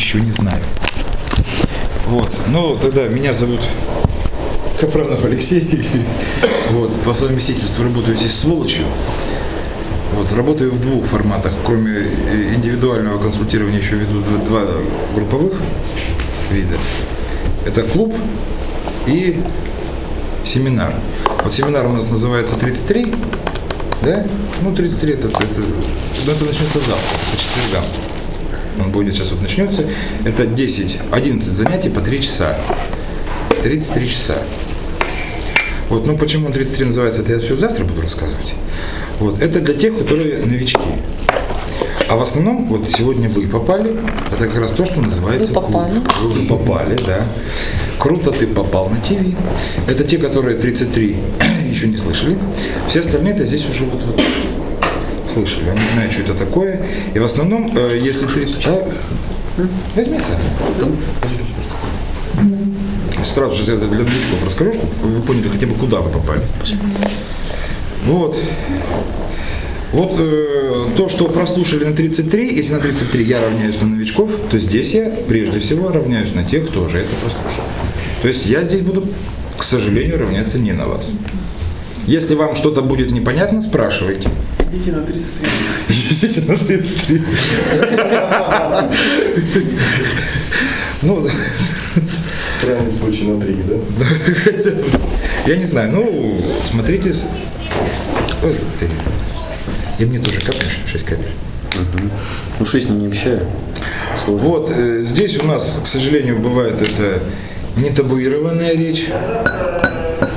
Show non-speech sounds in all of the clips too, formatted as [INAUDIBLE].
еще не знаю. Вот. Ну, тогда меня зовут Капранов Алексей. [LAUGHS] Вот. По совместительству работаю здесь сволочью. Вот, работаю в двух форматах. Кроме э, индивидуального консультирования еще веду два, два групповых вида. Это клуб и семинар. Вот семинар у нас называется 33, да? Ну, 33 это, это, ну, это начнется завтра, по четвергам. Он будет сейчас вот начнется. Это 10, 11 занятий по 3 часа. 33 часа. Вот, ну почему он 33 называется, это я все завтра буду рассказывать. Вот, это для тех, которые новички. А в основном, вот сегодня вы попали, это как раз то, что называется Вы попали. клуб. Вы уже попали, да. Круто ты попал на ТВ. Это те, которые 33 [CLEARS THROAT] еще не слышали. Все остальные это здесь уже вот, вот слышали. Они знают, что это такое. И в основном, э, если 30... А? Возьми сам. Сразу же это для новичков расскажу, чтобы вы поняли хотя бы, куда вы попали. Вот. Вот э, то, что прослушали на 33, если на 33 я равняюсь на новичков, то здесь я прежде всего равняюсь на тех, кто уже это прослушал. То есть я здесь буду, к сожалению, равняться не на вас. Если вам что-то будет непонятно, спрашивайте. Идите на 33. Идите на 33. Ну, В крайнем случае на три, да? я не знаю, ну, смотрите. Ой, ты. И мне тоже капнешь, 6 капель. Ну, шесть не общаю. Сложно. Вот, э, здесь у нас, к сожалению, бывает это не табуированная речь.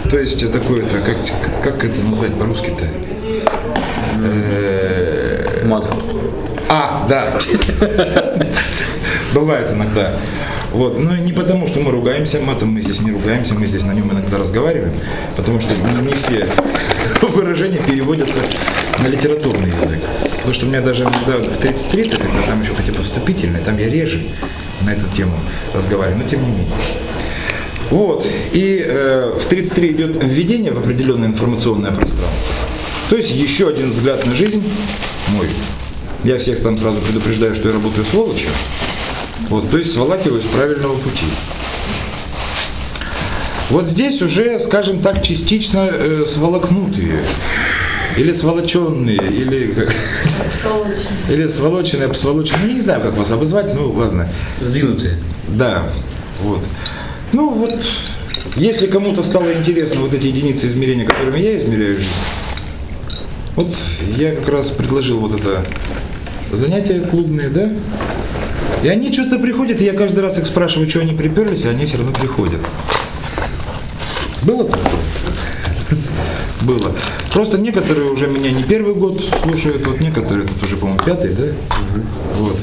То есть такое-то, как, как это назвать по-русски-то? Э. А, да. Бывает иногда. Вот. Но не потому, что мы ругаемся матом, мы здесь не ругаемся, мы здесь на нем иногда разговариваем, потому что не все выражения переводятся на литературный язык. Потому что у меня даже иногда в 33 когда там еще хотя бы вступительные, там я реже на эту тему разговариваю, но тем не менее. Вот. И э, в 33 идет введение в определенное информационное пространство. То есть еще один взгляд на жизнь мой. Я всех там сразу предупреждаю, что я работаю сволочью. Вот, то есть сволакиваю с правильного пути. Вот здесь уже, скажем так, частично э, сволокнутые. Или сволоченные, или, как- или сволоченные, обсволоченные. Ну, я не знаю, как вас обозвать, ну ладно. Сдвинутые. Да, вот. Ну вот, если кому-то стало интересно вот эти единицы измерения, которыми я измеряю жизнь, вот я как раз предложил вот это занятие клубные, да? И они что-то приходят, и я каждый раз их спрашиваю, что они приперлись, а они все равно приходят. Было такое? [LAUGHS] Было. Просто некоторые уже меня не первый год слушают, вот некоторые тут уже, по-моему, пятый, да? Вот.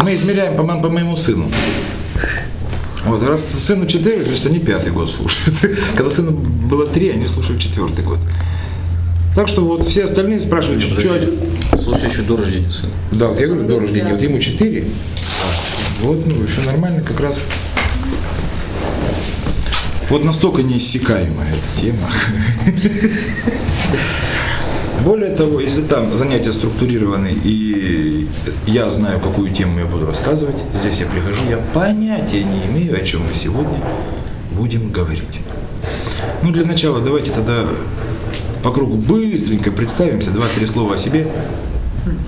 Мы измеряем по, мо- по моему сыну. Вот, раз сыну 4, значит, они пятый год слушают. [LAUGHS] Когда сыну было 3, они слушали четвертый год. Так что вот все остальные спрашивают, что... Слушай, еще до рождения сына. Да, вот я говорю, до рождения, вот ему 4. Вот, ну, все нормально как раз. Вот настолько неиссякаемая эта тема. Более того, если там занятия структурированы, и я знаю, какую тему я буду рассказывать, здесь я прихожу, я понятия не имею, о чем мы сегодня будем говорить. Ну, для начала давайте тогда по кругу быстренько представимся, два-три слова о себе.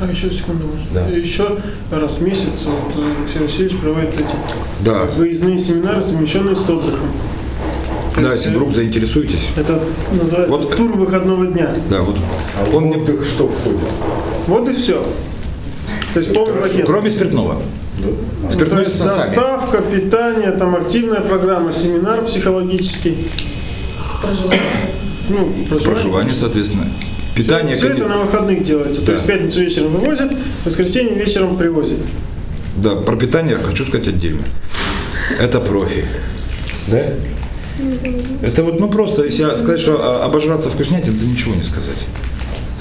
А еще секунду, можно? Да. Еще раз в месяц вот, э, Алексей Васильевич проводит эти Да, выездные семинары, совмещенные с отдыхом. Да, если э, вдруг заинтересуетесь. Это называется Вот- тур выходного дня. Да, вот. А Он в мне- отдых что входит? Вот и все. То есть полный пакет. Кроме спиртного. Да? То Спиртное есть с носами. доставка, питание, там активная программа, семинар психологический. Ну, Проживание, соответственно. Питание, Все это конечно. на выходных делается. Да. То есть пятницу вечером вывозят, воскресенье вечером привозят. Да, про питание хочу сказать отдельно. Это профи. Да? Это вот, ну просто, если сказать, что обожраться вкуснятин, да ничего не сказать.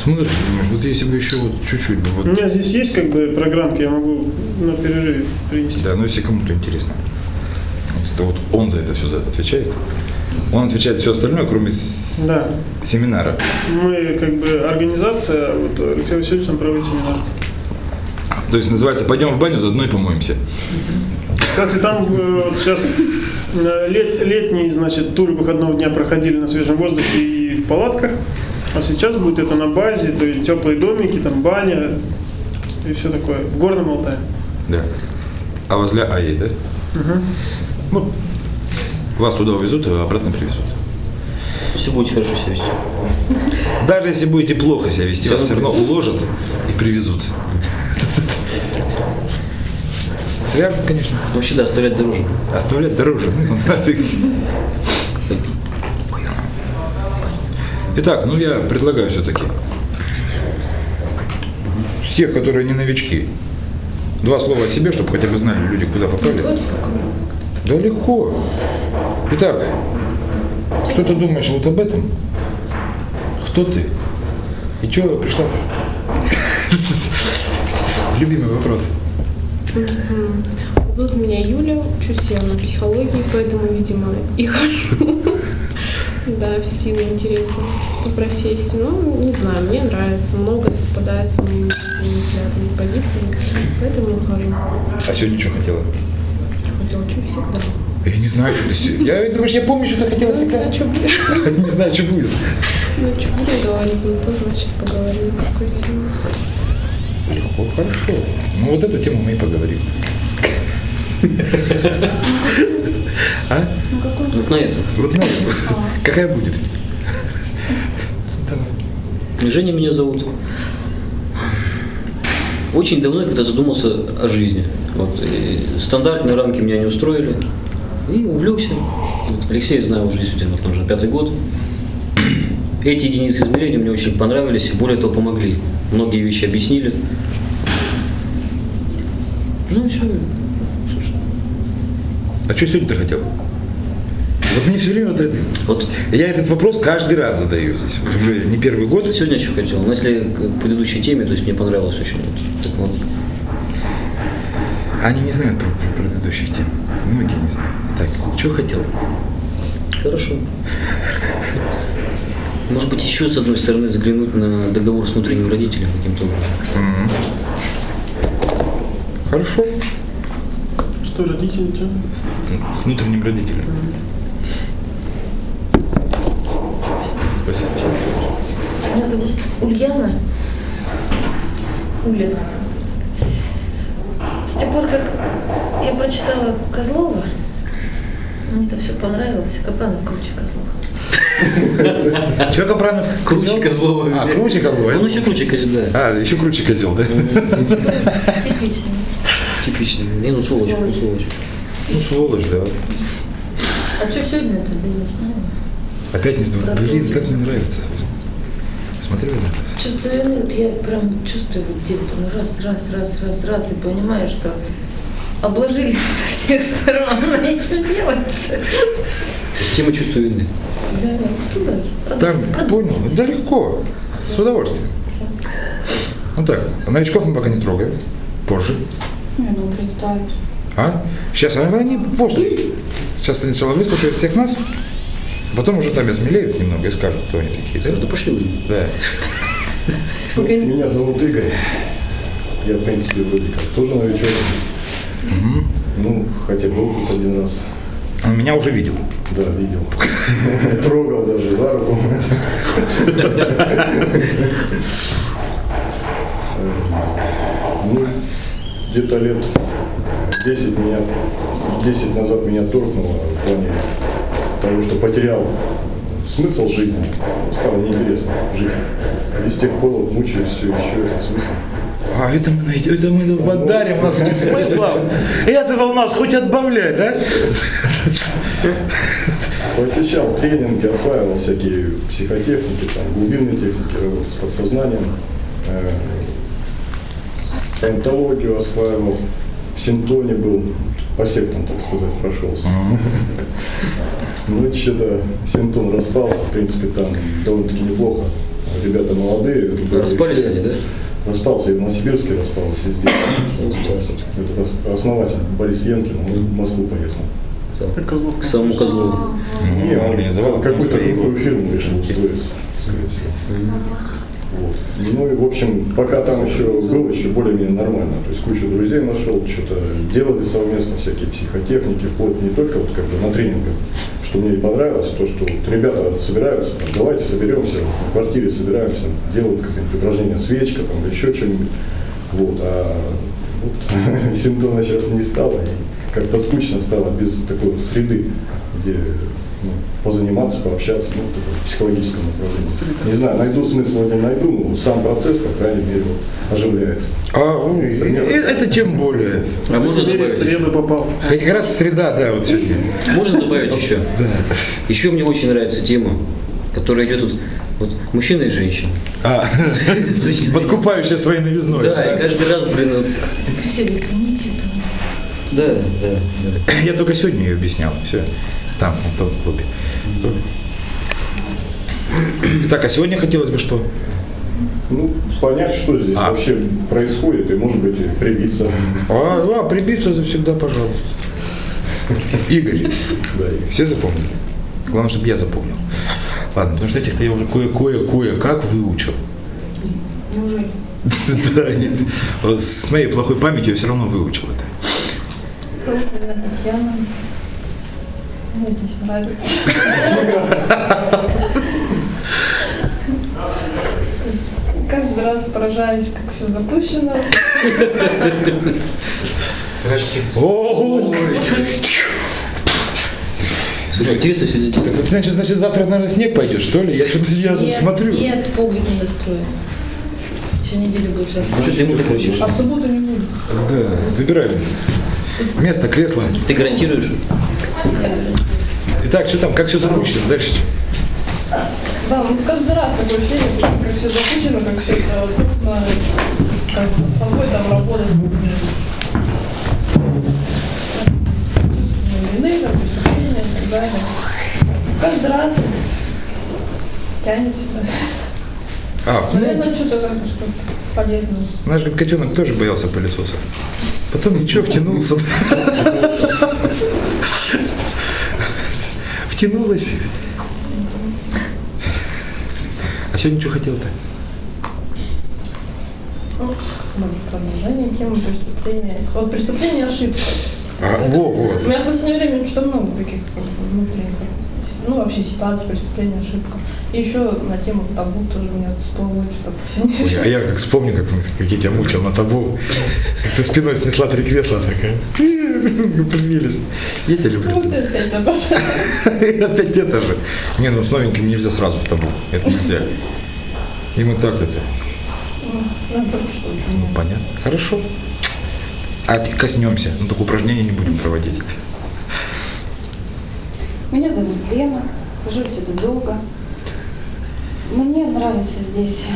Смотришь, думаешь, вот если бы еще вот чуть-чуть бы У вот. меня здесь есть как бы программки, я могу на перерыве принести. Да, ну если кому-то интересно. Вот Это вот он за это все отвечает. Он отвечает все остальное, кроме с- Да. семинара. Мы как бы организация, вот Алексей Васильевич нам проводит семинар. То есть называется «Пойдем в баню, заодно и помоемся». Кстати, там э, вот сейчас э, лет- летний, значит, тур выходного дня проходили на свежем воздухе и в палатках. А сейчас будет это на базе, то есть теплые домики, там баня и все такое. В Горном Алтае. Да. А возле АЕ, да? Ну, вас туда увезут, а обратно привезут. Если будете хорошо себя вести. Даже если будете плохо себя вести, вас все равно уложат и привезут. Свяжут, конечно. Вообще, да, оставлять дороже. Оставлять дороже. Итак, ну я предлагаю все-таки всех, которые не новички, два слова о себе, чтобы хотя бы знали люди, куда попали. Да легко. Итак, что ты думаешь вот об этом? Кто ты? И чего пришла-то? [LAUGHS] Любимый вопрос. Зовут меня Юля, учусь я на психологии, поэтому, видимо, и хожу. [LAUGHS] Да, в силу интереса по профессии. Ну, не знаю, мне нравится, много совпадает с моими взглядами, позициями, поэтому хожу. А сегодня что хотела? Что всегда. Я не знаю, что ты. Я, думаешь, я помню, что ты хотела всегда? А что будем? Не знаю, что будет. Ну, что будем говорить, ну, то значит поговорим. Какой. Легко, хорошо. Ну, вот эту тему мы и поговорим. [LAUGHS] А? Вот на это. Вот на эту. Какая будет? Женя меня зовут. Очень давно я когда задумался о жизни. Вот, стандартные рамки меня не устроили. И увлекся. Вот, Алексея знаю уже действительно вот, уже пятый год. [CLEARS THROAT] Эти единицы измерения мне очень понравились и более того помогли. Многие вещи объяснили. Ну и все. А что сегодня ты хотел? Вот мне все время вот это- Вот Я этот вопрос каждый раз задаю здесь. Вот уже не первый год. сегодня что хотел. Но если к предыдущей теме, то есть мне понравилось очень. Вот, так. Они не знают про, предыдущих тем. Многие не знают. Итак, что хотел? Хорошо. Может быть, еще с одной стороны взглянуть на договор с внутренним родителем каким-то образом. Хорошо. Что родители? С внутренним родителем. Спасибо. Меня зовут Ульяна. Уля. С тех пор, как я прочитала Козлова, мне это все понравилось. Капранов круче Козлова. [LAUGHS] Че Капранов? Круче Козлова. А, круче Козлова. Ну, еще круче, да. А, еще круче козел, да? Типичный. Типичный. Не, ну, сволочь, ну, сволочь. Ну, сволочь, да. А что сегодня-то, да не знаю. Опять не знаю. Блин, как мне нравится. Смотрел на нас. Чувство вины, вот я прям чувствую вот где-то, ну раз, раз, раз, раз, раз, и понимаю, что обложили [LAUGHS] со всех сторон, и что делать? Тема чувства вины. Да, туда. Там, понял, да легко, с удовольствием. Ну так, новичков мы пока не трогаем, позже. Не, ну, представить. А? Сейчас, а они после. Сейчас сначала выслушают всех нас, потом уже сами осмелеют немного и скажут, кто они такие, да? Да пошли вы. Да. Меня зовут Игорь. Я, в принципе, вроде как тоже новичок. Ну, хотя был тут один раз. Он меня уже видел. Да, видел. Трогал даже за руку. Ну, где-то лет 10 меня, 10 назад меня торкнуло в плане того, что потерял смысл жизни, стало неинтересно жить. И с тех пор мучаюсь все еще этот смысл. А это мы найдем, это мы подарим, у нас этих смыслов. Этого у нас хоть отбавляй, да? Посещал тренинги, осваивал всякие психотехники, там, глубинные техники, работы с подсознанием, э, саентологию осваивал, в Синтоне был, по сектам, так сказать, прошелся. Ну, что-то Синтон распался, в принципе, там довольно-таки неплохо. Ребята молодые. Распались все. они, да? Распался, и в Новосибирске распался, и здесь. распался. Это ос- основатель Борис Янкин, он в Москву поехал. К самому Козлову. Ну, Не, он организовал какую-то другую фирму решил устроиться, скорее всего. Вот. Ну и, в общем, пока там еще было еще более-менее нормально. То есть кучу друзей нашел, что-то делали совместно, всякие психотехники, вплоть не только вот как бы на тренингах, что мне и понравилось, то, что вот ребята собираются, там, давайте соберемся, в квартире собираемся, делают какие-нибудь упражнения, свечка, там, еще что-нибудь. Вот, а вот, [LAUGHS] симптома сейчас не стало, как-то скучно стало без такой среды, где позаниматься, пообщаться, ну, такое психологическое направление. Не знаю, найду смысл или не найду, но сам процесс, по крайней мере, оживляет. А, ой, э, это тем более. А можно Теперь в добавить? среду попал. Хоть как раз среда, да, вот сегодня. Можно добавить еще? Да. Еще мне очень нравится тема, которая идет вот, вот мужчина и женщина. А, [LAUGHS] подкупающая своей новизной. Да, и каждый раз, блин, вот, да, да, да. Я только сегодня ее объяснял. Все. Там, в том клубе. Так, а сегодня хотелось бы что? Ну, понять, что здесь А. вообще происходит, и, может быть, и привиться. А, а прибиться завсегда, пожалуйста. Игорь, Да, и все запомнили? Главное, чтобы я запомнил. Ладно, потому что этих-то я уже кое-кое-кое-как выучил. Неужели? Да, нет. С моей плохой памятью я все равно выучил это. Татьяна. Мне здесь нравится. Каждый раз поражаюсь, как все запущено. О, Слушай, интересно все так вот, значит, значит, завтра, наверное, снег пойдет, что ли? Я что-то я Нет, смотрю. Нет, погреб не достроен. Еще неделю будет жарко. Что ты ему? А в субботу не буду. Да, выбираем. Место, кресло. Ты гарантируешь? Итак, что там, как все запущено? Дальше? Да, ну каждый раз такое ощущение, как все запущено, как все это трудно, как бы над собой там работать. Вины, там, преступления и так далее. Каждый раз вот тянет себя. А, ну, Наверное, что-то как-то что-то полезное. наш котенок тоже боялся пылесоса. Потом ничего, втянулся. Втянулась. А сегодня что хотел-то? Ну, продолжение темы преступления. Вот преступление и ошибка. А, во, вот. У меня в последнее время что-то много таких внутренних, ну вообще ситуаций, преступления, ошибка. И еще на тему табу тоже у меня всплыло что-то Ой, а я как вспомню, как, как я тебя мучил на табу. Как ты спиной снесла три кресла такая. [LAUGHS] Прелесть. Я тебя люблю. Вот опять. И [LAUGHS] опять это же. Не, ну с новеньким нельзя сразу в табу. Это нельзя. И мы так это. Надо что-то. Ну, понятно. Хорошо. А коснемся. Ну, только упражнения не будем проводить. Меня зовут Лена, живу сюда долго. Мне нравится здесь,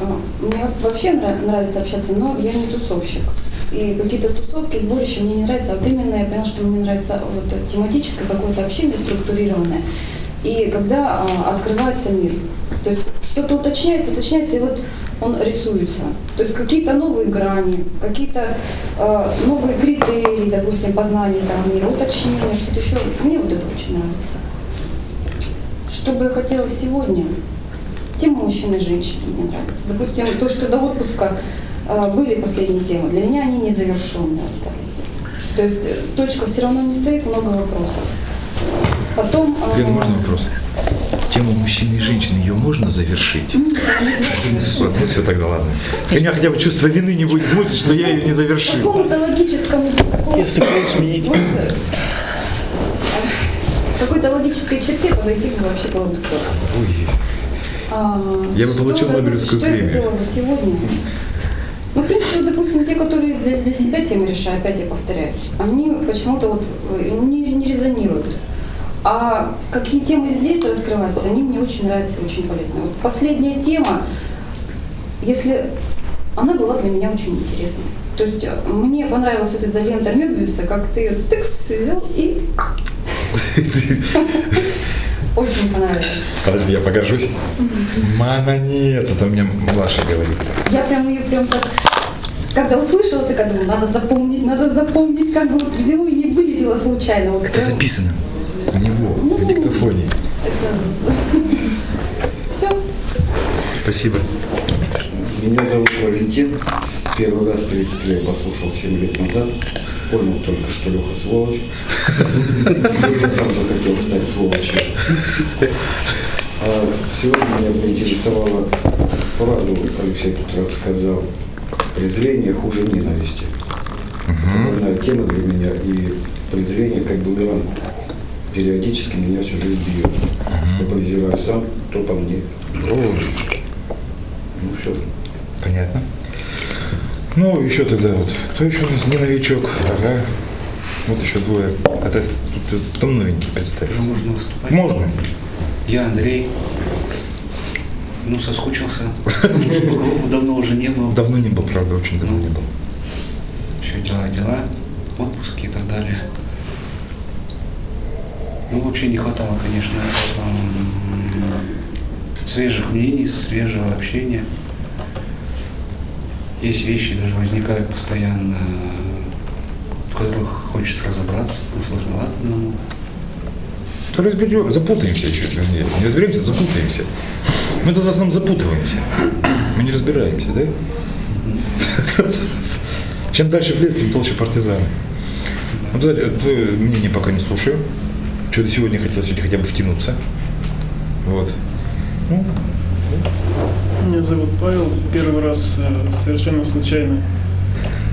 э, мне вообще нрав- нравится общаться, но я не тусовщик. И какие-то тусовки, сборища мне не нравятся. Вот именно я поняла, что мне нравится вот тематическое какое-то общение структурированное. И когда а, открывается мир, то есть что-то уточняется, уточняется, и вот он рисуется. То есть какие-то новые грани, какие-то э, новые критерии, допустим, познания там мира, уточнения, что-то еще. Мне вот это очень нравится. Что бы я хотела сегодня? Тема мужчин и женщин мне нравится. Допустим, то, что до отпуска э, были последние темы, для меня они незавершенные остались. То есть э, точка все равно не стоит, много вопросов. Потом... э, Лен, можно вопрос? Тему мужчины и женщины, ее можно завершить? Вот, ну все, тогда ладно. У меня хотя бы чувство вины не будет мучить, что я ее не завершил. какому-то логическому... Если хочешь сменить. Какой-то логической черте подойти бы вообще было бы здорово. А, Я бы получил Нобелевскую Что я премию. бы сегодня? Ну, в принципе, вот, допустим, те, которые для, для себя темы решают, опять я повторяюсь, они почему-то вот э, не, не резонируют. А какие темы здесь раскрываются, они мне очень нравятся очень полезны. Вот последняя тема, если она была для меня очень интересна. То есть э, мне понравилась вот эта лента Мебиуса, как ты ее тыкс взял и очень понравилось. подожди, я покажусь. Мана нет, это у меня младший говорит. Я прям ее прям так, когда услышала, такая думаю, надо запомнить, надо запомнить, как бы вот взяла и не вылетела случайно. Вот Это прям записано у него в диктофоне. [LAUGHS] это... Все. Спасибо. Меня зовут Валентин. Первый раз приветствие я послушал 7 лет назад. Понял только, что Леха сволочь. Я сам захотел стать сволочью. А сегодня меня поинтересовала фразу, Алексей тут раз сказал, презрение хуже ненависти. Больная тема для меня, и презрение как бумеранг периодически меня всю жизнь бьет. Я презираю сам, кто по мне. О, Ну все. понятно. Ну, еще тогда вот. Кто еще у нас не новичок? Ага. Вот еще двое. А ты тут, там новенький представь. Уже можно выступать? Можно. Я Андрей. Ну, соскучился. [LAUGHS] Давно уже не был. Давно не был, правда, очень давно не был. Еще дела, дела, отпуски и так далее. Ну, вообще не хватало, конечно, свежих мнений, свежего общения. Есть вещи, даже возникают постоянно, в которых хочется разобраться, но сложновато одному. То разберем, запутаемся еще. Вернее, не разберемся, запутаемся. Мы тут в основном запутываемся. Мы не разбираемся, да? [LAUGHS] Чем дальше в лес, тем толще партизаны. Ну, твое твое мнение пока не слушаю. Что-то сегодня хотел сегодня хотя бы втянуться. Вот. Ну, Меня зовут Павел. Первый раз э, совершенно случайно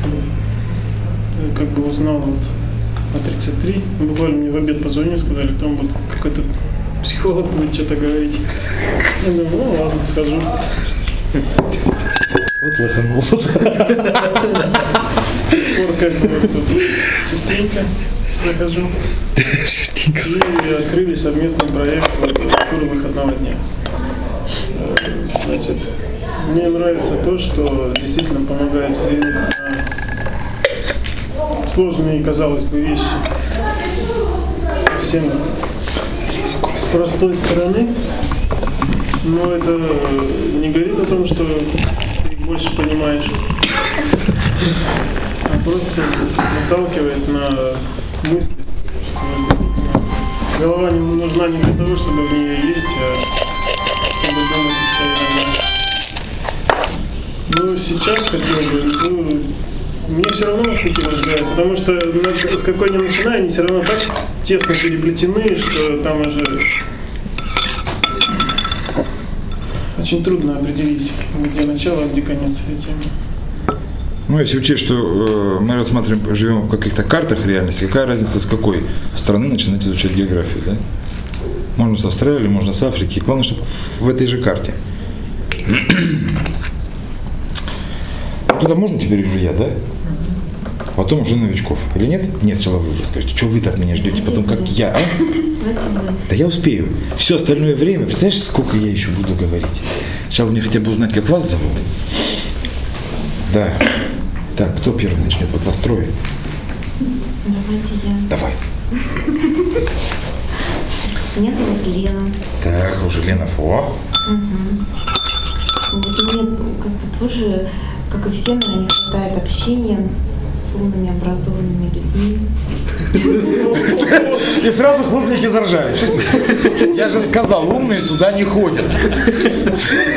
э, как бы узнал вот о 33. Буквально мне в обед позвонили, сказали, там вот какой-то психолог будет что-то говорить. Я думаю, ну ладно, схожу. вот лоханул. С тех пор как бы вот тут частенько захожу. [LAUGHS] Частенько. И открыли совместный проект вот, выходного дня. Значит, мне нравится то, что действительно помогает взглянуть на сложные, казалось бы, вещи совсем с простой стороны. Но это не говорит о том, что ты больше понимаешь, а просто наталкивает на мысли, что голова не нужна не для того, чтобы в нее есть, а еще иногда. Ну, сейчас хотел бы, ну, мне все равно какие разбирать, потому что с какой ни начинаю, они все равно так тесно переплетены, что там уже очень трудно определить, где начало, а где конец этой темы. Ну, если учесть, что э, мы рассматриваем, живем в каких-то картах реальности, какая разница, с какой страны начинать изучать географию, да? Можно с Австралии, можно с Африки. Главное, чтобы в этой же карте. [CLEARS THROAT] Туда можно теперь уже я, да? Потом уже новичков. Или нет? Нет, сначала вы скажете. Что вы-то от меня ждете? Потом как я, а? Да я успею. Все остальное время, представляешь, сколько я еще буду говорить? Сначала мне хотя бы узнать, как вас зовут. Да. Так, кто первый начнет? Вот вас трое. Давайте я. Давай. Меня зовут Лена. Так, уже Лена Фо. Вот мне как бы тоже, как и всем, наверное, не хватает общения с умными, образованными людьми. И сразу хлопники заржали. Я же сказал, умные сюда не ходят.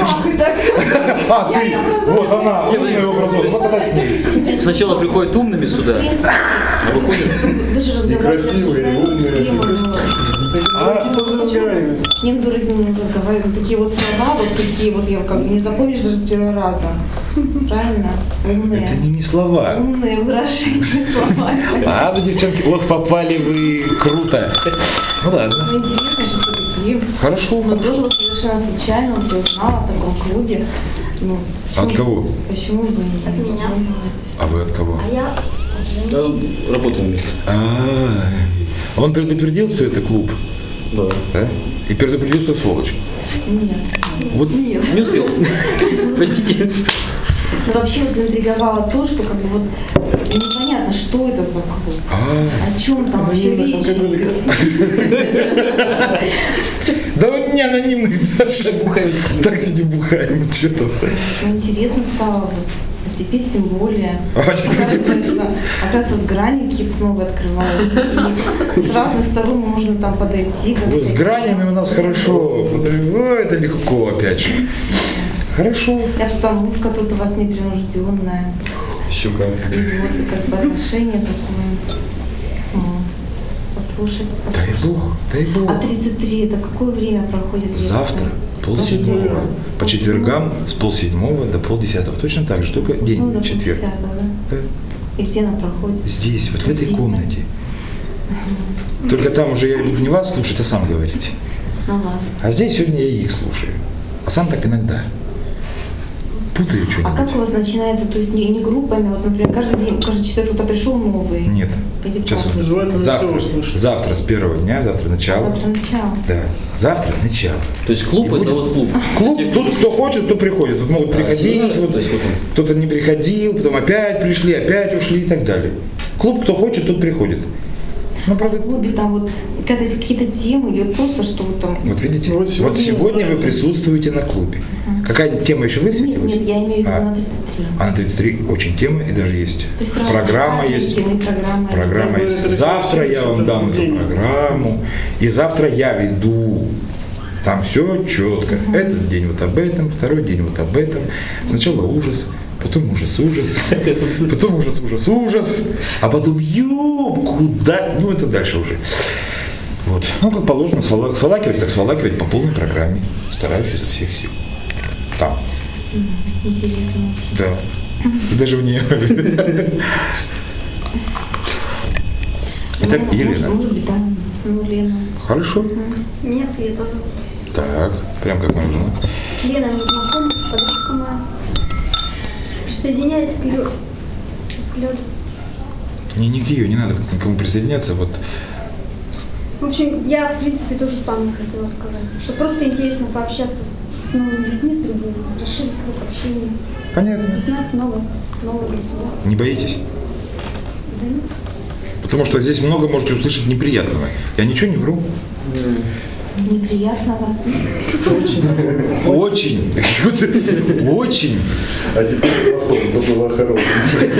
А, ты, вот она, умная образованная. Вот тогда с ней. Сначала приходят умными сюда, а выходят Вы же красивые, и умные. А, С ним другим разговариваем. Такие вот слова, вот такие вот, я как бы не запомнишь даже с первого раза. Правильно? Умные. Это не, не слова. Умные выражения слова. А, да, девчонки, ох, попали вы круто. Ну ладно. Ну, интересно же все-таки. Хорошо. Но тоже вот совершенно случайно вот я узнала о таком клубе. Ну, почему- От кого? Почему бы не От меня. А вы от кого? А я Да, работаем вместе. А, а он предупредил, что это клуб? Да. Да? И предупредил, что сволочь. Нет. Вот Нет. Не успел. [LAUGHS] Простите. Но вообще вот заинтриговало то, что как бы вот непонятно, что это за клуб. А, О чем там вообще речь идет. [LAUGHS] да вот не анонимный дальше. Так сидим бухаем, что там. Ну, интересно стало вот. Теперь тем более. [LAUGHS] А Оказывается, вот грани какие-то новые открываются. И с разных сторон можно там подойти. с гранями у нас хорошо. Это легко, опять же. Хорошо. И обстановка тут у вас непринужденная. И вот и как бы отношение такое. М, Послушать. Дай послушать. Бог, дай Бог. А 33 это какое время проходит? лекция? Полседьмого. По четвергам с полседьмого до полдесятого. Точно так же, только Ну, день до четверг. 50, да? И где она проходит? Здесь, вот в этой комнате. Только там уже я буду не вас слушать, а сам говорить. Ну ладно. А здесь сегодня я их слушаю. А сам так иногда. Путаю А что-нибудь. как у вас начинается, то есть не, не группами, вот, например, каждый день, каждый четверг кто-то пришел новый? Нет. Или Сейчас вот завтра, завтра с первого дня, завтра начало. Завтра начало. Да. Завтра начало. То есть клуб И это будет- вот клуб. Клуб, тут кто хочет, кто приходит. Тут могут А, приходить, вот, То есть вот кто-то не приходил, потом опять пришли, опять ушли и так далее. Клуб, кто хочет, тот приходит. Ну, правда, В клубе там вот когда какие-то темы или просто что вот там. вот видите, Ну, вот вот сегодня, сегодня вы присутствуете на клубе. Какая тема еще Нет, высветилась? нет, я имею в виду А. на 33. А на 33 очень темы и даже есть. То есть программа есть. темы. Программа Ну, есть. это Завтра я вам дам эту программу. И завтра я веду. Там все четко. Этот день вот об этом, второй день вот об этом. Сначала ужас, потом ужас, ужас, потом ужас, ужас, ужас, а потом ёб, куда? Ну, это дальше уже. Вот. Ну, как положено, сволакивать, так сволакивать по полной программе. Стараюсь изо всех сил. Там. Интересно. Да. Даже вне. [LAUGHS] Итак, Елена. Ну, Лена. Хорошо. Меня Света. Так, прям как нужно. С Леной мы знакомы, подружка моя. Присоединяюсь к Лё. С Лёлей. Не, не к ее, не надо к никому присоединяться. Вот В общем, я, в принципе, то же самое хотела сказать. Что просто интересно пообщаться с новыми людьми, с другими, расширить круг общения, понятно. узнать много, нового для себя. Не боитесь? Да нет. Потому что здесь много можете услышать неприятного. Я ничего не вру. Неприятного. Очень. Очень. А теперь плохое, то было хорошее.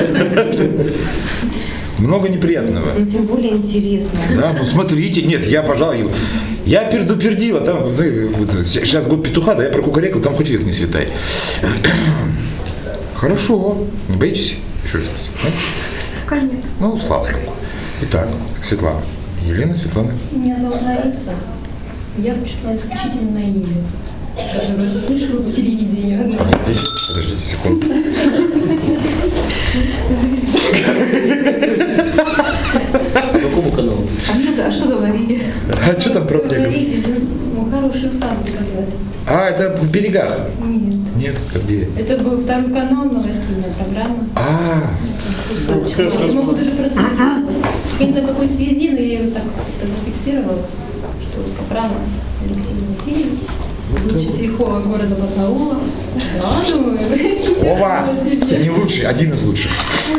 Много неприятного. Но тем более интересно. Да, ну смотрите, нет, я, пожалуй, я пердупердила, там, ну, вот, сейчас год петуха, да, я прокукарекал, там хоть век не светай. [CLEARS THROAT] Хорошо, не боитесь? Еще раз? Пока нет. Ну, слава богу. Итак, Светлана. Елена, Светлана. Меня зовут Лариса. Я прочитала исключительно на имя, которое слышала по телевидению. Подождите, подождите секунду. По какому каналу? А что, а что говорили? А что там про ну, хорошую фразу сказали. А, это в берегах. Нет. Нет, а где? Это был второй канал, новостная программа. А, Я могу даже процитировать. Я не знаю, какой связи, но я ее так зафиксировала, что Капранов Алексей Васильевич, лучший трихолог города. Ладно, Ова! Не лучший, один из лучших.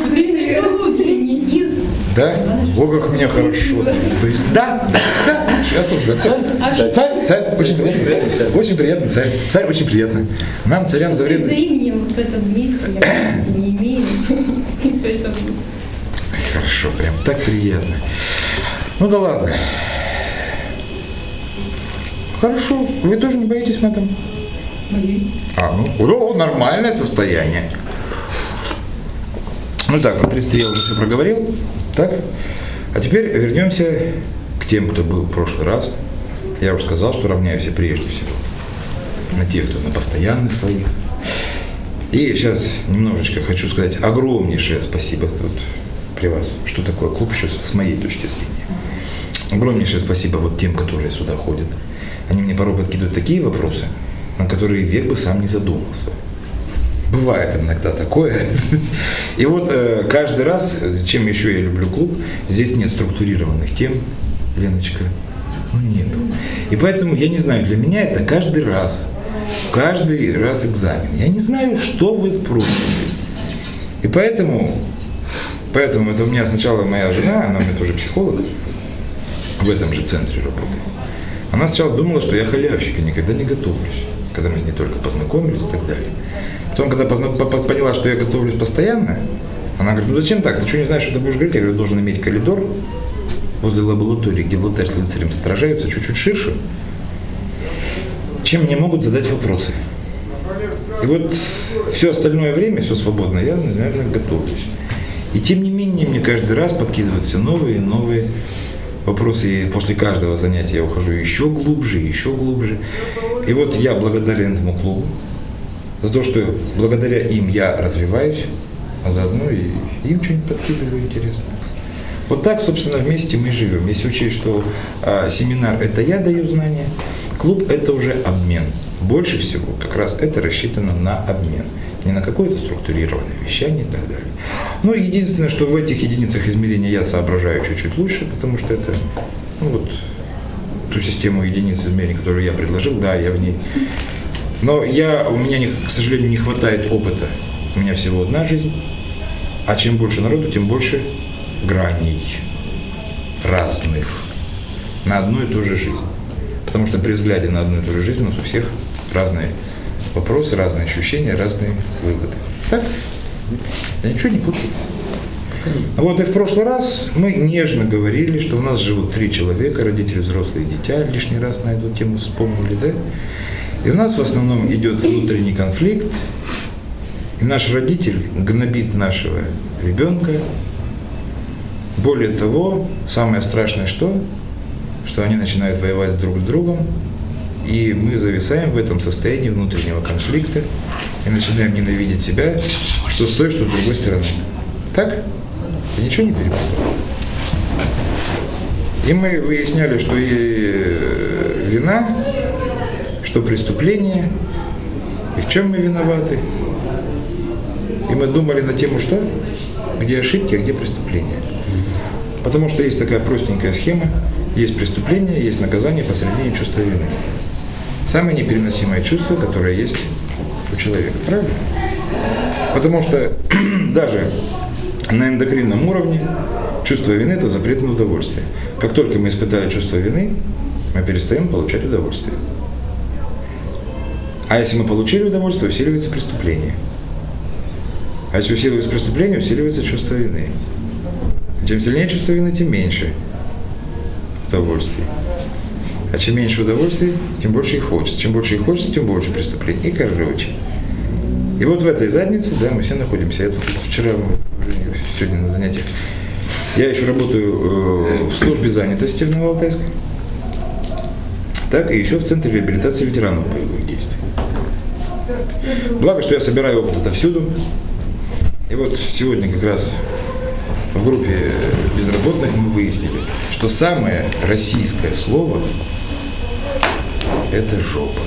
Лучший, не из. Да? О, как у меня хорошо. Да, да, да. Я, собственно, царь. Царь, царь, очень приятный царь. Очень приятный царь. Царь очень приятный. Нам, царям, за За вредность. именем в этом месте я не имею. Хорошо, прям так приятно. Ну да ладно. Хорошо. Вы тоже не боитесь матом? боюсь. А, ну, нормальное состояние. Ну так, на 33 я уже все проговорил. Так. А теперь вернемся к тем, кто был в прошлый раз. Я уже сказал, что равняюсь я прежде всего на тех, кто на постоянных своих. И сейчас немножечко хочу сказать огромнейшее спасибо тут при вас. Что такое клуб еще с моей точки зрения. Огромнейшее спасибо вот тем, которые сюда ходят. Они мне порой подкидывают такие вопросы, на которые век бы сам не задумался. Бывает иногда такое. И вот э, каждый раз, чем еще я люблю клуб, здесь нет структурированных тем, Леночка, ну нету. И поэтому, я не знаю, для меня это каждый раз, каждый раз экзамен. Я не знаю, что вы спросите. И поэтому, поэтому это у меня сначала моя жена, она у меня тоже психолог, в этом же центре работает. Она сначала думала, что я халявщик и никогда не готовлюсь, когда мы с ней только познакомились и так далее. Потом, когда поняла, что я готовлюсь постоянно, она говорит, ну зачем так, ты что не знаешь, что ты будешь говорить? Я говорю, должен иметь коридор возле лаборатории, где вратарь с лицарем сражаются чуть-чуть ширше, чем мне могут задать вопросы. И вот все остальное время, все свободное, я, наверное, готовлюсь. И тем не менее, мне каждый раз подкидывают все новые и новые вопросы. И после каждого занятия я ухожу еще глубже, еще глубже. И вот я благодарен этому клубу за то, что благодаря им я развиваюсь, а заодно и им что-нибудь подкидываю интересное. Вот так, собственно, вместе мы живем. Если учесть, что а, семинар – это я даю знания, клуб – это уже обмен. Больше всего как раз это рассчитано на обмен. Не на какое-то структурированное вещание и так далее. Ну, единственное, что в этих единицах измерения я соображаю чуть-чуть лучше, потому что это, ну вот, ту систему единиц измерений, которую я предложил, да, я в ней. Но я, у меня, не, к сожалению, не хватает опыта. У меня всего одна жизнь. А чем больше народу, тем больше граней разных на одну и ту же жизнь. Потому что при взгляде на одну и ту же жизнь у нас у всех разные вопросы, разные ощущения, разные выводы. Так? Я ничего не путаю. Вот и в прошлый раз мы нежно говорили, что у нас живут три человека, родители, взрослые дитя, лишний раз на эту тему вспомнили, да? И у нас в основном идет внутренний конфликт, и наш родитель гнобит нашего ребенка. Более того, самое страшное что? Что они начинают воевать друг с другом, и мы зависаем в этом состоянии внутреннего конфликта и начинаем ненавидеть себя, что с той, что с другой стороны. Так? Я ничего не перепутал. И мы выясняли, что и э, вина, что преступление, и в чем мы виноваты. И мы думали на тему что? Где ошибки, а где преступления. Потому что есть такая простенькая схема, есть преступление, есть наказание посредине чувства вины. Самое непереносимое чувство, которое есть у человека. Правильно? Потому что [CLEARS THROAT] даже на эндокринном уровне чувство вины – это запретное удовольствие. Как только мы испытали чувство вины, мы перестаем получать удовольствие. А если мы получили удовольствие, усиливается преступление. А если усиливается преступление, усиливается чувство вины. Чем сильнее чувство вины, тем меньше удовольствия. А чем меньше удовольствий, тем больше их хочется. Чем больше их хочется, тем больше преступлений. И короче. И вот в этой заднице, да, мы все находимся. Я тут вчера, сегодня на занятиях, я еще работаю э, в службе занятости в Новоалтайске. Так, и еще в Центре реабилитации ветеранов боевых действий. Благо, что я собираю опыт отовсюду. И вот сегодня как раз в группе безработных мы выяснили, что самое российское слово – это жопа.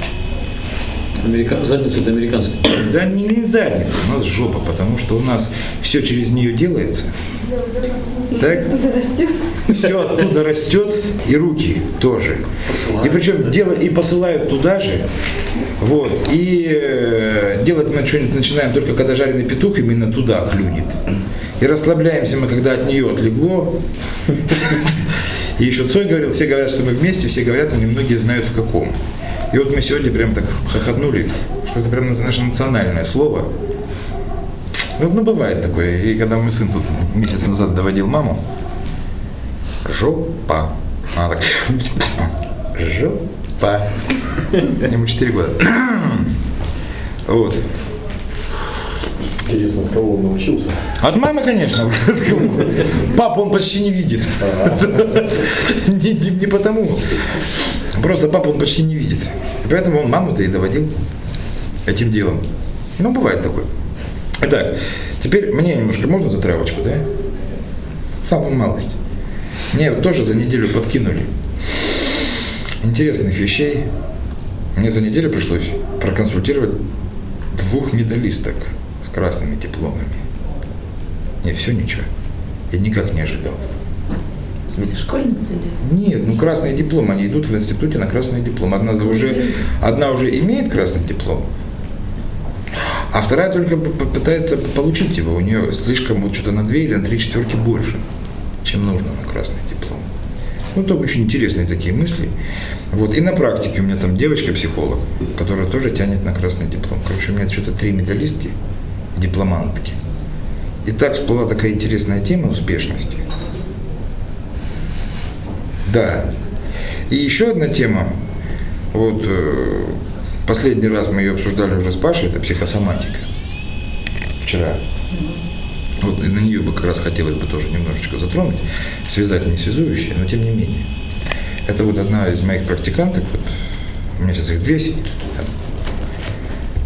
Америка... Задница это американская. За... Не, не задница, у нас жопа, потому что у нас все через нее делается. Так? Оттуда растет. Все оттуда растет, и руки тоже. И причем дело и посылают туда же. Вот. И э, делать мы что-нибудь начинаем только когда жареный петух именно туда клюнет. И расслабляемся мы, когда от нее отлегло. [LAUGHS] И еще Цой говорил, все говорят, что мы вместе, все говорят, но немногие знают в каком. И вот мы сегодня прям так хохотнули, что это прям наше национальное слово. Ну, ну, бывает такое. И когда мой сын тут месяц назад доводил маму, жопа. Она так, жопа. Ему 4 года. [CLEARS THROAT] Вот. Интересно, от кого он научился? От мамы, конечно. [LAUGHS] От кого? Папу он почти не видит. не, не, не потому. Просто папу он почти не видит. Поэтому он маму-то и доводил этим делом. Ну, бывает такое. Итак, теперь мне немножко можно затравочку, да? Самую малость. Мне вот тоже за неделю подкинули интересных вещей. Мне за неделю пришлось проконсультировать двух медалисток с красными дипломами. Не, все ничего. Я никак не ожидал. Школьницы или? Нет, ну красный диплом, они идут в институте на красный диплом. Одна уже, одна уже имеет красный диплом, а вторая только пытается получить его. У нее слишком вот что-то на две или на три четверки больше, чем нужно на красный диплом. Ну, там очень интересные такие мысли. Вот. И на практике у меня там девочка-психолог, которая тоже тянет на красный диплом. Короче, у меня что-то три медалистки, дипломантки. И так всплыла такая интересная тема успешности. Да. И еще одна тема. Вот э, последний раз мы ее обсуждали уже с Пашей, это психосоматика. Вчера. Вот и на нее бы как раз хотелось бы тоже немножечко затронуть, связать не связующие, но тем не менее. Это вот одна из моих практиканток, вот, у меня сейчас их две сидит.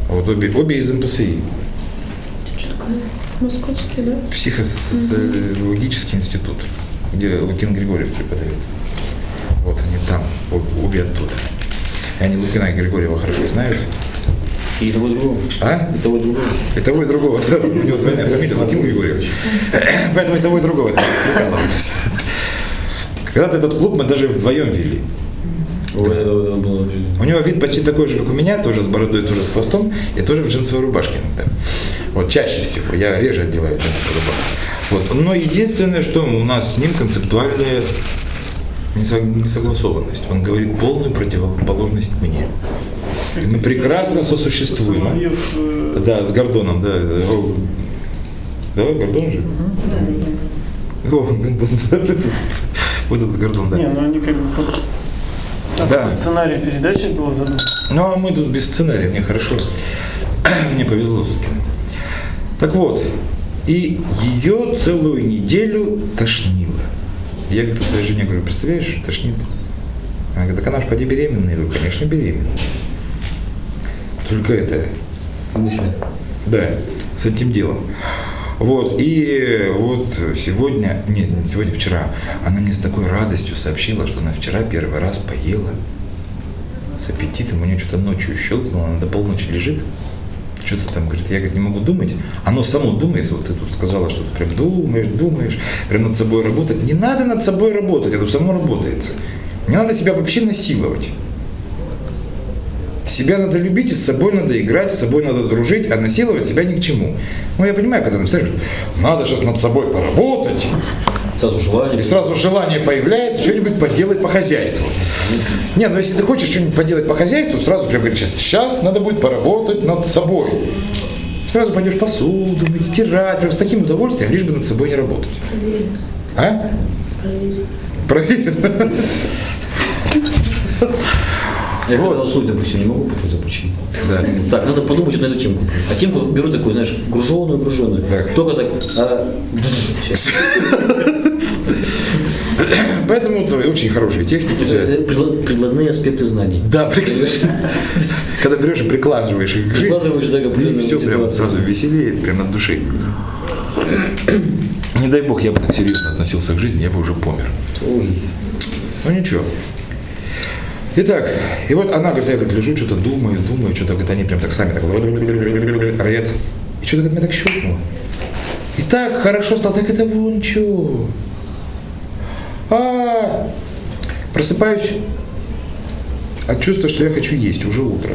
Вот обе, обе из МПСИ, Московский, да? психосоциологический институт, где Лукин Григорьев преподает. Вот они там, об- обе оттуда. И они Лукина и Григорьева хорошо знают. И того и другого. А? И того и другого. И того и другого. [LAUGHS] У него двойная фамилия Лукин Григорьевич. [COUGHS] Поэтому и того и другого. Когда-то этот клуб мы даже вдвоем вели. У него вид почти такой же, как у меня, тоже с бородой, тоже с хвостом, и тоже в джинсовой рубашке иногда. Вот чаще всего. Я реже одеваю джинсовую рубашку. Вот. Но единственное, что у нас с ним концептуальная несо- несогласованность. Он говорит полную противоположность мне. И мы прекрасно сосуществуем. а? Э, Да, с Гордоном, да. О, Да, Гордон же? [LAUGHS] Вот этот Гордон, да. Не, ну они как бы там Да. по сценарию передачи было задумано. Ну, а мы тут без сценария, мне хорошо. [CLEARS THROAT] Мне повезло этим. Так вот, и ее целую неделю тошнило. Я как-то своей жене говорю, представляешь, тошнит. Она говорит, так она ж поди беременная. Я говорю, конечно, беременная. Только это, Мысли. да, с этим делом. Вот, и вот сегодня, нет, не сегодня, вчера, она мне с такой радостью сообщила, что она вчера первый раз поела с аппетитом, у нее что-то ночью щелкнуло, она до полночи лежит, что-то там, говорит, я, говорит, не могу думать, оно само думает, вот ты тут сказала, что ты прям думаешь, думаешь, прям над собой работать, не надо над собой работать, это само работается, не надо себя вообще насиловать. Себя надо любить, и с собой надо играть, с собой надо дружить, а насиловать себя ни к чему. Ну, я понимаю, когда ты смотришь, надо сейчас над собой поработать, Сразу желание. и сразу желание появляется что-нибудь поделать по хозяйству. Нет, ну если ты хочешь что-нибудь поделать по хозяйству, сразу прям говоришь, сейчас, сейчас надо будет поработать над собой. Сразу пойдешь посуду мыть, стирать, прям с таким удовольствием, лишь бы над собой не работать. А? Проверено. Я когда уснуть, допустим, не могу по какой-то причине. Да. Так, надо подумать вот на эту темку. А темку беру такую, знаешь, груженую, груженую. Так. Только так. а. [LAUGHS] Поэтому это очень хорошие техники. предло- Прикладные аспекты знаний. Да, прикладываешь. Когда берешь и прикладываешь их к жизни, Прикладываешь, да, и все прям сразу веселеет, прям от души. Не дай бог, я бы так серьезно относился к жизни, я бы уже помер. Ой. Ну ничего. Итак, и вот она, говорит, я говорит, лежу, что-то думаю, думаю, что-то, говорит, они прям так сами так роятся. И что-то, говорит, меня так щелкнуло. И так хорошо стало, так это вон что. А, просыпаюсь от чувства, что я хочу есть, уже утро.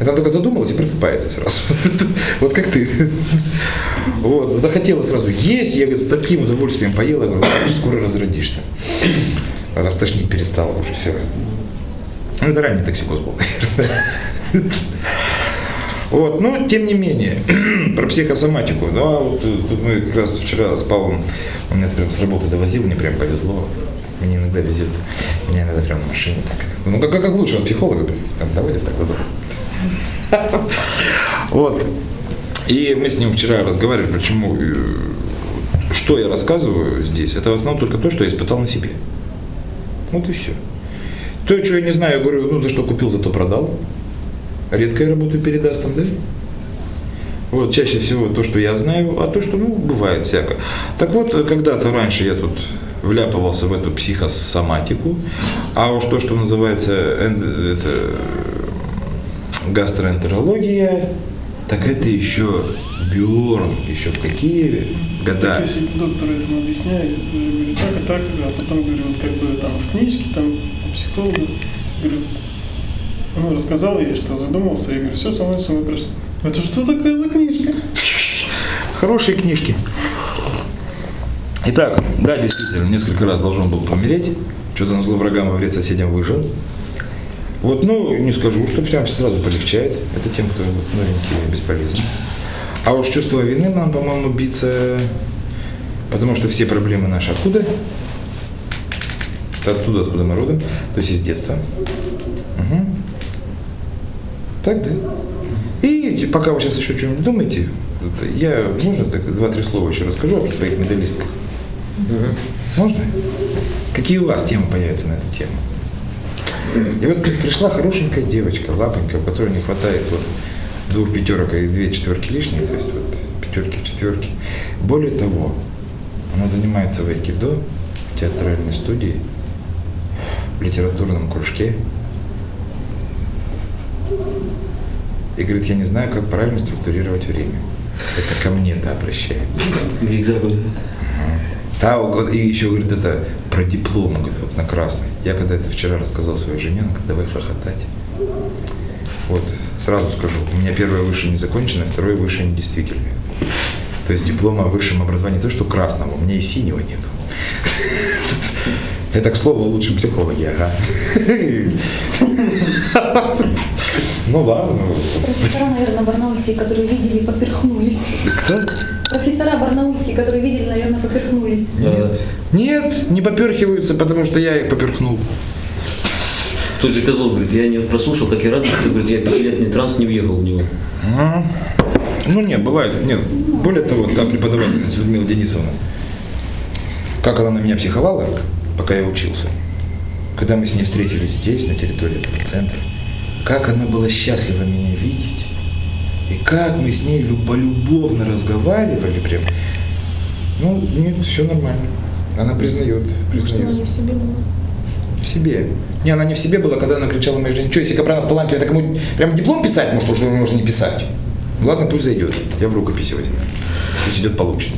Она только задумалась и просыпается сразу. [LAUGHS] Вот как ты. Вот, захотела сразу есть, я говорит, с таким удовольствием поела, говорю, «Ты скоро разродишься. Раз тошнить перестала уже все. Ну, это ранний токсикоз был. Вот, но тем не менее, [CLEARS THROAT] про психосоматику, да, вот э, тут мы как раз вчера с Павлом, он меня прям с работы довозил, мне прям повезло. Мне иногда везет, меня иногда прям на машине так. Ну, как, как лучше, он психолога там доводит так вот. [LAUGHS] Вот. И мы с ним вчера разговаривали, почему, э, что я рассказываю здесь, это в основном только то, что я испытал на себе. Вот и все. То, что я не знаю, я говорю, ну, за что купил, зато продал. Редко я работаю передаст там, да? Вот, чаще всего то, что я знаю, а то, что, ну, бывает всякое. Так вот, когда-то раньше я тут вляпывался в эту психосоматику, а уж то, что называется это, гастроэнтерология, так это еще Бьорн, еще в какие года. Если доктор этому объясняет, говорю, так и так, а потом говорю, вот как бы там в книжке, там у психолога, говорю, ну, рассказал ей, что задумался, и говорю, все, со мной, со мной прошло. Это что такое за книжка? Хорошие книжки. Итак, да, действительно, несколько раз должен был помереть. Что-то на зло врагам во вред соседям выжил. Вот, ну, не скажу, что прям сразу полегчает. Это тем, кто новенький, бесполезно. А уж чувство вины нам, по-моему, биться, потому что все проблемы наши откуда? Оттуда, откуда мы родом, то есть из детства. Мгм. Так, да? И пока вы сейчас еще что-нибудь думаете, я, можно так два-три слова еще расскажу про своих медалистках? Можно? Какие у вас темы появятся на эту тему? И вот пришла хорошенькая девочка, лапонька, у которой не хватает вот двух пятерок и две четверки лишние, то есть вот пятерки в четверке. Более того, она занимается в айкидо, в театральной студии, в литературном кружке. И говорит, я не знаю, как правильно структурировать время. Это ко мне-то обращается. Та, и еще говорит, это про диплом, говорит, вот на красный. Я когда это вчера рассказал своей жене, она говорит, давай хохотать. Вот, сразу скажу, у меня первое высшее не закончено, второе высшее недействительное. То есть диплома о высшем образовании то, что красного, у меня и синего нету. [LAUGHS] Это, к слову, лучшем психологе, ага. [LAUGHS] Ну ладно. Профессора, наверное, барнаульские, которые видели и поперхнулись. Кто? Профессора барнаульские, которые видели, наверное, поперхнулись. Нет. Нет, не поперхиваются, потому что я их поперхнул. Тот же Козлов говорит, я не прослушал, как и радость, говорит, я пятилетний транс не въехал в него. Ну нет, бывает, нет. Более того, та преподавательница Людмила Денисовна, как она на меня психовала, пока я учился, когда мы с ней встретились здесь, на территории этого центра, как она была счастлива меня видеть, и как мы с ней любовно разговаривали прям. Ну, нет, все нормально. Она признает, признает. Что она не в себе была? В себе. Не, она не в себе была, когда она кричала моей жене, что, если Капранов талантлив, так ему прям диплом писать может, что можно не писать. Ну, ладно, пусть зайдет. Я в рукописи возьму. Пусть идет, получит.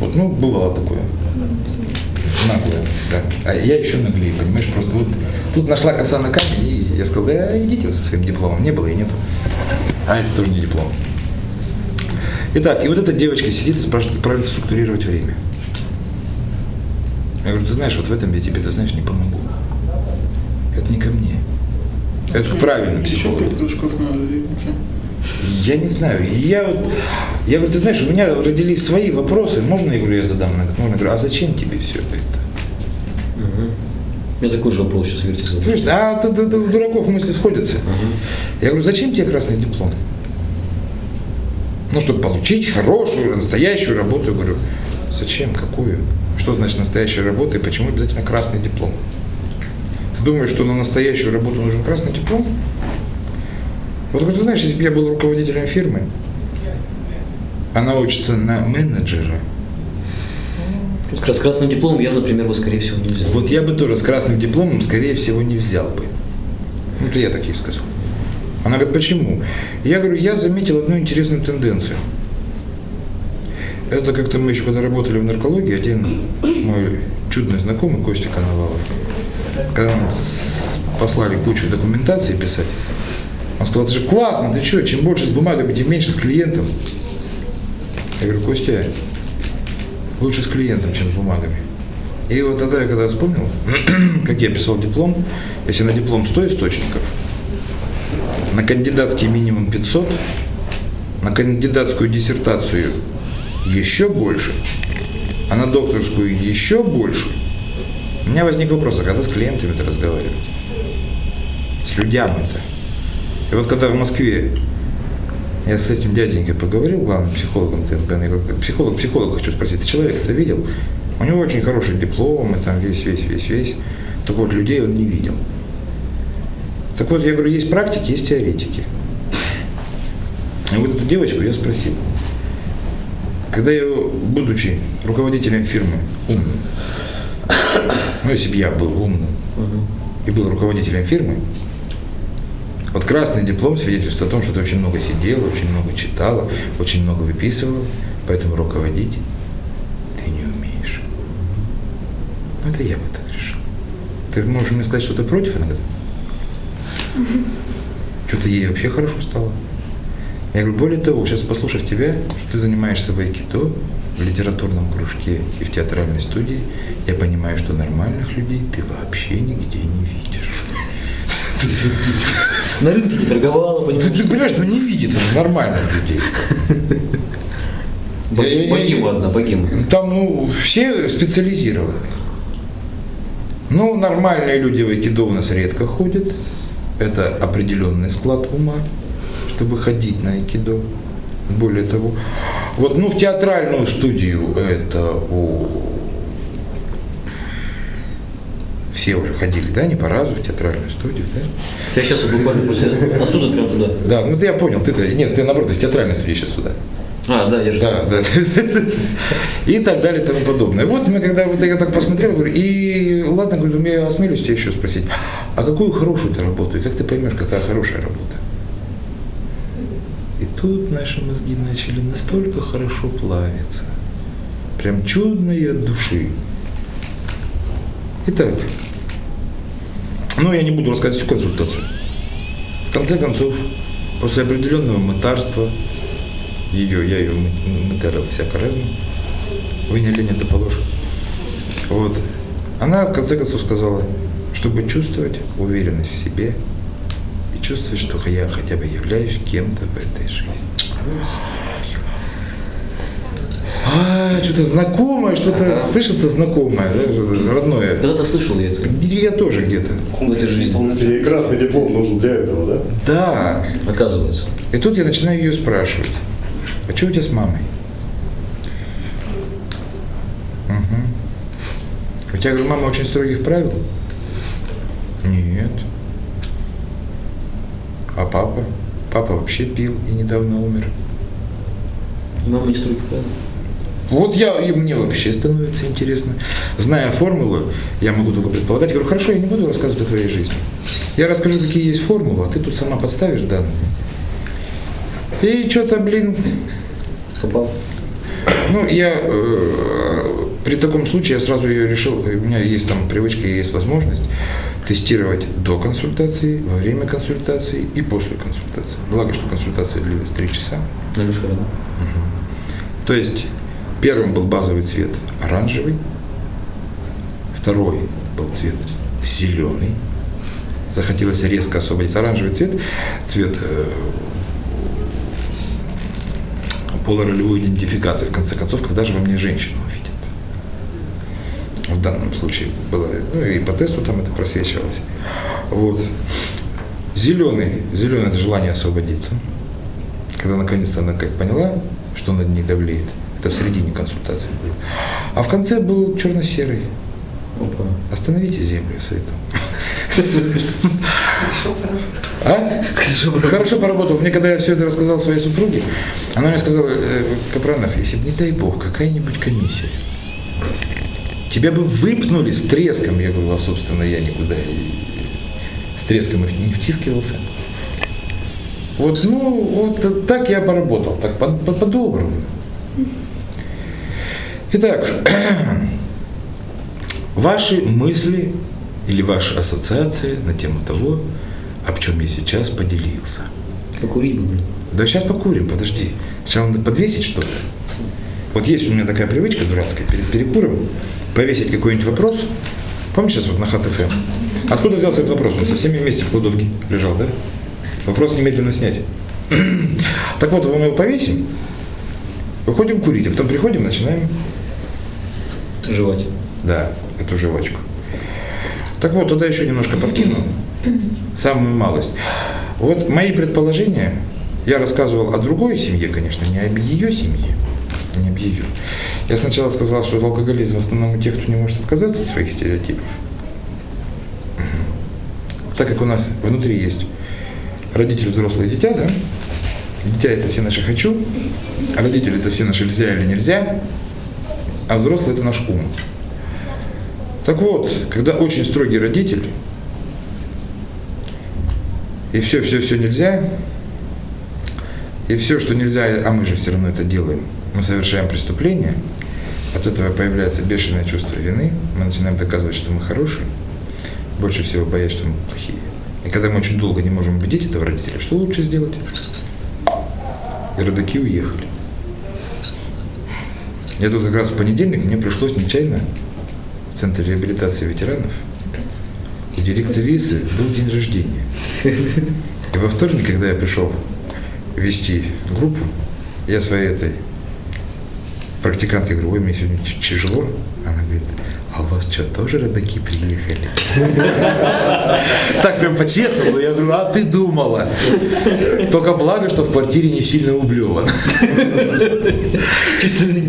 Вот, ну, бывало такое. Наглое, да. А я еще наглее, понимаешь, просто вот тут нашла коса на камень, и я сказал, да идите вы со своим дипломом. Не было и нету. А это тоже не диплом. Итак, и вот эта девочка сидит и спрашивает, как правильно структурировать время. Я говорю, ты знаешь, вот в этом я тебе, ты знаешь, не помогу. Это не ко мне. Это к правильному психологу. Я не знаю. Я вот, я говорю, ты знаешь, у меня родились свои вопросы. Можно, я говорю, я задам? Она говорит, можно. Я говорю, а зачем тебе все это? У меня такой же вопрос сейчас вертится. Слушай, а ты, ты- ты дураков мысли сходятся. Я говорю, зачем тебе красный диплом? Ну, чтобы получить хорошую, настоящую работу. Я говорю, зачем, какую? Что значит настоящая работа и почему обязательно красный диплом? Ты думаешь, что на настоящую работу нужен красный диплом? Вот ты знаешь, если бы я был руководителем фирмы, она учится на менеджера, Раз красным дипломом я, например, бы, скорее всего, не взял. Вот я бы тоже с красным дипломом, скорее всего, не взял бы. Ну, то я так ей сказал. Она говорит, почему? Я говорю, я заметил одну интересную тенденцию. Это как-то мы еще когда работали в наркологии, один мой чудный знакомый, Костя Коновалов, когда нам с- послали кучу документации писать, он сказал, это же классно, ты что, чем больше с бумагами, тем меньше с клиентом. Я говорю, Костя, лучше с клиентом, чем с бумагами. И вот тогда я когда вспомнил, [CLEARS THROAT] как я писал диплом, если на диплом 100 источников, на кандидатский минимум 500, на кандидатскую диссертацию еще больше, а на докторскую еще больше, у меня возник вопрос, а когда с клиентами-то разговаривать? С людьми-то. И вот когда в Москве я с этим дяденькой поговорил, главным психологом ТНП, я говорю, психолог, психолог хочу спросить, ты человек это видел? У него очень хороший диплом, и там весь, весь, весь, весь. Только вот людей он не видел. Так вот, я говорю, есть практики, есть теоретики. И вот эту девочку я спросил, когда я, будучи руководителем фирмы, умным, ну, если бы я был умным и был руководителем фирмы, вот красный диплом свидетельствует о том, что ты очень много сидела, очень много читала, очень много выписывала, поэтому руководить ты не умеешь. Ну, это я бы так решил. Ты можешь мне сказать что-то против иногда? Что-то ей вообще хорошо стало. Я говорю, более того, сейчас послушав тебя, что ты занимаешься в айкидо, в литературном кружке и в театральной студии, я понимаю, что нормальных людей ты вообще нигде не видишь. На рынке не торговала, Ты, понимаешь? ты понимаешь, ну не видит она нормальных людей. Богема одна, богема. Там, ну, все специализированы. Ну, нормальные люди в айкидо у нас редко ходят. Это определенный склад ума. чтобы ходить на айкидо. Более того, вот, ну, в театральную студию это у... Все уже ходили, да, не по разу в театральную студию, да? Я сейчас буквально после отсюда прям туда. Да, ну я понял, ты-то, нет, ты наоборот из театральной студии сейчас сюда. А, да, я же. Да, да. И так далее и тому подобное. Вот мы когда вот я так посмотрел, говорю, и ладно, говорю, я осмелюсь тебя еще спросить, а какую хорошую ты работу, и как ты поймешь, какая хорошая работа? И тут наши мозги начали настолько хорошо плавиться, прям чудные от души. Итак, ну я не буду рассказывать всю консультацию. В конце концов, после определенного мытарства, ее, я ее мытарил всяко разно, вы не лень это положь. Вот. Она в конце концов сказала, чтобы чувствовать уверенность в себе и чувствовать, что я хотя бы являюсь кем-то в этой жизни. А, что-то знакомое, что-то слышится знакомое, да, что-то родное. Когда-то слышал я это. Я тоже где-то. В этой жизни. И красный диплом нужен для этого, да? Да. Оказывается. И тут я начинаю ее спрашивать, а что у тебя с мамой? Угу. У тебя, говорю, мама очень строгих правил? Нет. А папа? Папа вообще пил и недавно умер. И мама не строгих правил? Вот я, и мне вообще становится интересно. Зная формулу, я могу только предполагать. Я говорю, хорошо, я не буду рассказывать о твоей жизни. Я расскажу, какие есть формулы, а ты тут сама подставишь данные. И что-то, блин, Попал. ну, я э, при таком случае я сразу ее решил, у меня есть там привычка, есть возможность тестировать до консультации, во время консультации и после консультации. Благо, что консультация длилась три часа. Алешка, да? То есть первым был базовый цвет оранжевый, второй был цвет зеленый. Захотелось резко освободиться. Оранжевый цвет, цвет э, полуролевой идентификации, в конце концов, когда же во мне женщину увидят. В данном случае было, ну и по тесту там это просвечивалось. Вот. Зеленый, зеленое это желание освободиться. Когда наконец-то она как поняла, что над ней давлеет, это в середине консультации было. А в конце был черно-серый. Опа. Остановите землю, советую. А? Хорошо поработал. Мне, когда я все это рассказал своей супруге, она мне сказала, «Э, Капранов, если бы, не дай бог, какая-нибудь комиссия, тебя бы выпнули с треском. Я говорю, а, собственно, я никуда с треском и не втискивался. Вот, ну, вот так я поработал, так по- по- по-доброму. Итак, [CLEARS THROAT] ваши мысли или ваши ассоциации на тему того, об чем я сейчас поделился. Покурить бы, блин. Да сейчас покурим, подожди. Сначала надо подвесить что-то. Вот есть у меня такая привычка дурацкая, перед перекуром повесить какой-нибудь вопрос. Помнишь сейчас вот на ХТФМ? Откуда взялся этот вопрос? Он со всеми вместе в кладовке лежал, да? Вопрос немедленно снять. [CLEARS THROAT] Так вот, мы его повесим, выходим курить, а потом приходим, начинаем Жевать. да, эту жвачку. Так вот, туда еще немножко подкину, самую малость. Вот мои предположения, я рассказывал о другой семье, конечно, не об ее семье, не об ее. Я сначала сказал, что алкоголизм в основном у тех, кто не может отказаться от своих стереотипов. Так как у нас внутри есть родитель, взрослые дитя, да? Дитя это все наши хочу, а родители это все наши нельзя или нельзя, а взрослый это наш ум. Так вот, когда очень строгий родитель, и все, все, все нельзя, и все, что нельзя, а мы же все равно это делаем, мы совершаем преступление, от этого появляется бешеное чувство вины, мы начинаем доказывать, что мы хорошие, больше всего боясь, что мы плохие. И когда мы очень долго не можем убедить этого родителя, что лучше сделать? И родаки уехали. Я тут как раз в понедельник, мне пришлось нечаянно в Центре реабилитации ветеранов у директрисы был день рождения. И во вторник, когда я пришел вести группу, я своей этой практикантке говорю, ой, мне сегодня тяжело. Она говорит, а у вас что, тоже родаки приехали? Так прям по-честному, я говорю, а ты думала? Только благо, что в квартире не сильно ублеван.